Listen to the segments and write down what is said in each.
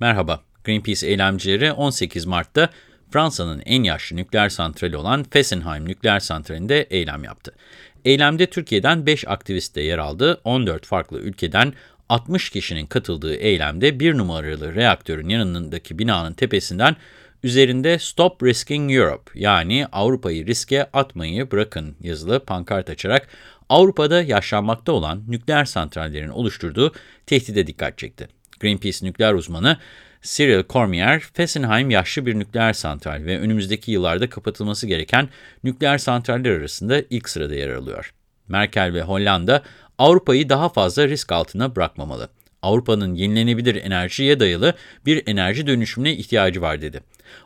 Merhaba, Greenpeace eylemcileri 18 Mart'ta Fransa'nın en yaşlı nükleer santrali olan Fessenheim nükleer santralinde eylem yaptı. Eylemde Türkiye'den 5 aktivist de yer aldı, 14 farklı ülkeden 60 kişinin katıldığı eylemde bir numaralı reaktörün yanındaki binanın tepesinden üzerinde Stop Risking Europe yani Avrupa'yı riske atmayı bırakın yazılı pankart açarak Avrupa'da yaşanmakta olan nükleer santrallerin oluşturduğu tehdide dikkat çekti. Greenpeace nükleer uzmanı Cyril Cormier, Fessenheim yaşlı bir nükleer santral ve önümüzdeki yıllarda kapatılması gereken nükleer santraller arasında ilk sırada yer alıyor. Merkel ve Hollanda Avrupa'yı daha fazla risk altına bırakmamalı. Avrupa'nın yenilenebilir enerjiye dayalı bir enerji dönüşümüne ihtiyacı var dedi.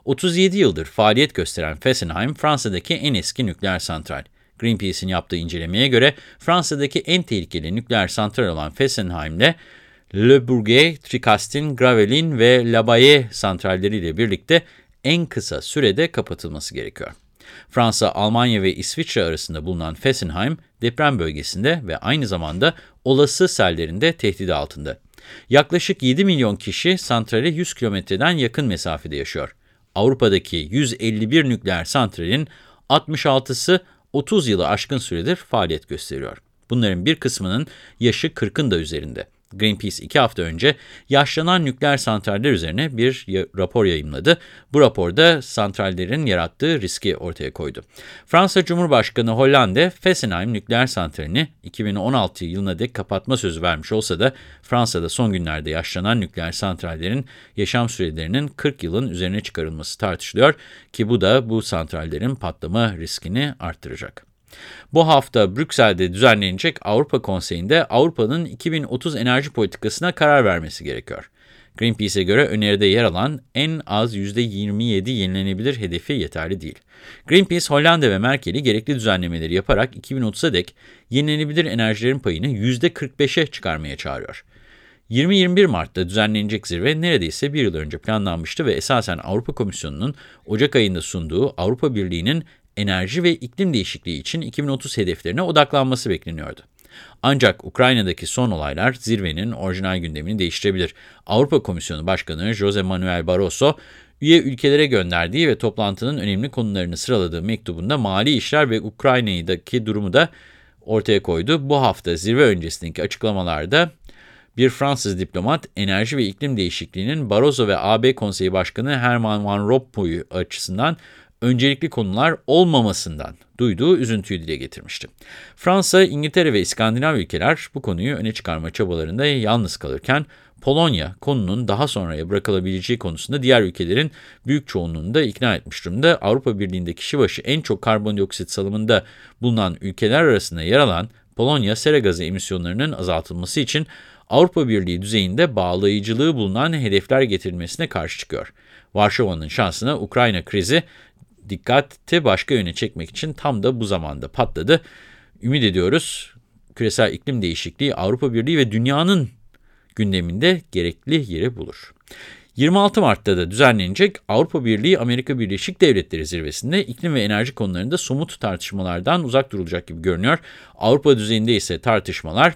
37 yıldır faaliyet gösteren Fessenheim, Fransa'daki en eski nükleer santral. Greenpeace'in yaptığı incelemeye göre Fransa'daki en tehlikeli nükleer santral olan Fessenheim'de Le Bourget, Tricastin, Gravelines ve Labaye santralleriyle birlikte en kısa sürede kapatılması gerekiyor. Fransa, Almanya ve İsviçre arasında bulunan Fessenheim, deprem bölgesinde ve aynı zamanda olası sellerinde tehdit altında. Yaklaşık 7 milyon kişi santrale 100 kilometreden yakın mesafede yaşıyor. Avrupa'daki 151 nükleer santralin 66'sı 30 yılı aşkın süredir faaliyet gösteriyor. Bunların bir kısmının yaşı 40'ın da üzerinde. Greenpeace iki hafta önce yaşlanan nükleer santraller üzerine bir rapor yayınladı. Bu raporda santrallerin yarattığı riski ortaya koydu. Fransa Cumhurbaşkanı Hollande, Fessenheim nükleer santralini 2016 yılına dek kapatma sözü vermiş olsa da Fransa'da son günlerde yaşlanan nükleer santrallerin yaşam sürelerinin 40 yılın üzerine çıkarılması tartışılıyor ki bu da bu santrallerin patlama riskini arttıracak. Bu hafta Brüksel'de düzenlenecek Avrupa Konseyi'nde Avrupa'nın 2030 enerji politikasına karar vermesi gerekiyor. Greenpeace'e göre öneride yer alan en az %27 yenilenebilir hedefi yeterli değil. Greenpeace, Hollanda ve Merkel'i gerekli düzenlemeleri yaparak 2030'a dek yenilenebilir enerjilerin payını %45'e çıkarmaya çağırıyor. 20-21 Mart'ta düzenlenecek zirve neredeyse bir yıl önce planlanmıştı ve esasen Avrupa Komisyonu'nun Ocak ayında sunduğu Avrupa Birliği'nin enerji ve iklim değişikliği için 2030 hedeflerine odaklanması bekleniyordu. Ancak Ukrayna'daki son olaylar zirvenin orijinal gündemini değiştirebilir. Avrupa Komisyonu Başkanı Jose Manuel Barroso, üye ülkelere gönderdiği ve toplantının önemli konularını sıraladığı mektubunda mali işler ve Ukrayna'daki durumu da ortaya koydu. Bu hafta zirve öncesindeki açıklamalarda bir Fransız diplomat enerji ve iklim değişikliğinin Barroso ve AB Konseyi Başkanı Herman Van Rompuy açısından öncelikli konular olmamasından duyduğu üzüntüyü dile getirmişti. Fransa, İngiltere ve İskandinav ülkeler bu konuyu öne çıkarma çabalarında yalnız kalırken, Polonya konunun daha sonraya bırakılabileceği konusunda diğer ülkelerin büyük çoğunluğunu da ikna etmiş durumda. Avrupa Birliği'nde kişi başı en çok karbondioksit salımında bulunan ülkeler arasında yer alan Polonya, sera gazı emisyonlarının azaltılması için Avrupa Birliği düzeyinde bağlayıcılığı bulunan hedefler getirilmesine karşı çıkıyor. Varşova'nın şansına Ukrayna krizi dikkati başka yöne çekmek için tam da bu zamanda patladı. Ümit ediyoruz küresel iklim değişikliği Avrupa Birliği ve dünyanın gündeminde gerekli yeri bulur. 26 Mart'ta da düzenlenecek Avrupa Birliği Amerika Birleşik Devletleri zirvesinde iklim ve enerji konularında somut tartışmalardan uzak durulacak gibi görünüyor. Avrupa düzeyinde ise tartışmalar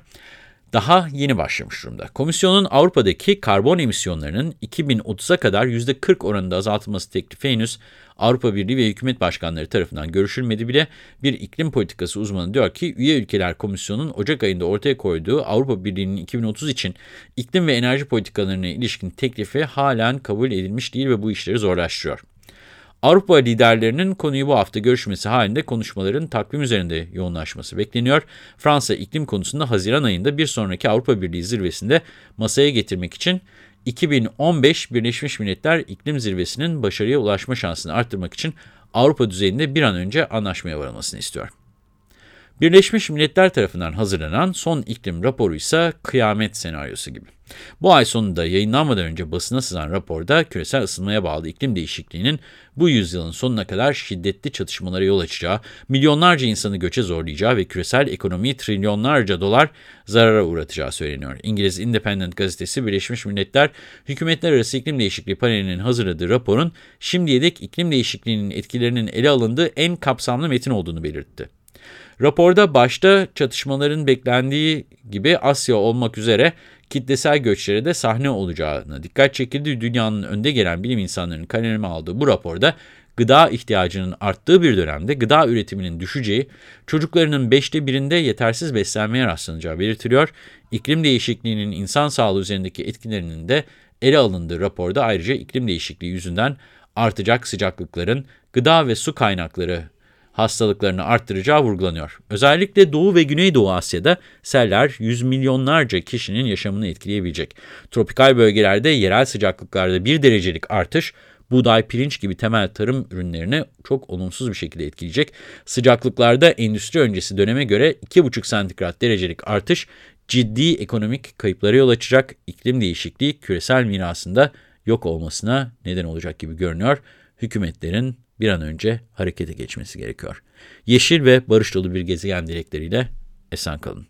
daha yeni başlamış durumda. Komisyonun Avrupa'daki karbon emisyonlarının 2030'a kadar %40 oranında azaltılması teklifi henüz Avrupa Birliği ve hükümet başkanları tarafından görüşülmedi bile. Bir iklim politikası uzmanı diyor ki üye ülkeler komisyonun Ocak ayında ortaya koyduğu Avrupa Birliği'nin 2030 için iklim ve enerji politikalarına ilişkin teklifi halen kabul edilmiş değil ve bu işleri zorlaştırıyor. Avrupa liderlerinin konuyu bu hafta görüşmesi halinde konuşmaların takvim üzerinde yoğunlaşması bekleniyor. Fransa iklim konusunda Haziran ayında bir sonraki Avrupa Birliği zirvesinde masaya getirmek için 2015 Birleşmiş Milletler İklim Zirvesi'nin başarıya ulaşma şansını arttırmak için Avrupa düzeyinde bir an önce anlaşmaya varılmasını istiyor. Birleşmiş Milletler tarafından hazırlanan son iklim raporu ise kıyamet senaryosu gibi. Bu ay sonunda yayınlanmadan önce basına sızan raporda küresel ısınmaya bağlı iklim değişikliğinin bu yüzyılın sonuna kadar şiddetli çatışmalara yol açacağı, milyonlarca insanı göçe zorlayacağı ve küresel ekonomiyi trilyonlarca dolar zarara uğratacağı söyleniyor. İngiliz Independent gazetesi Birleşmiş Milletler Hükümetler Arası İklim Değişikliği Paneli'nin hazırladığı raporun şimdiye dek iklim değişikliğinin etkilerinin ele alındığı en kapsamlı metin olduğunu belirtti. Raporda başta çatışmaların beklendiği gibi Asya olmak üzere kitlesel göçlere de sahne olacağına dikkat çekildi. Dünyanın önde gelen bilim insanlarının kaleme aldığı bu raporda gıda ihtiyacının arttığı bir dönemde gıda üretiminin düşeceği, çocuklarının beşte birinde yetersiz beslenmeye rastlanacağı belirtiliyor. İklim değişikliğinin insan sağlığı üzerindeki etkilerinin de ele alındığı raporda ayrıca iklim değişikliği yüzünden artacak sıcaklıkların gıda ve su kaynakları hastalıklarını arttıracağı vurgulanıyor. Özellikle Doğu ve Güneydoğu Asya'da seller yüz milyonlarca kişinin yaşamını etkileyebilecek. Tropikal bölgelerde yerel sıcaklıklarda bir derecelik artış, buğday, pirinç gibi temel tarım ürünlerini çok olumsuz bir şekilde etkileyecek. Sıcaklıklarda endüstri öncesi döneme göre 2,5 santigrat derecelik artış ciddi ekonomik kayıplara yol açacak. İklim değişikliği küresel mirasında yok olmasına neden olacak gibi görünüyor. Hükümetlerin bir an önce harekete geçmesi gerekiyor. Yeşil ve barış dolu bir gezegen dilekleriyle esen kalın.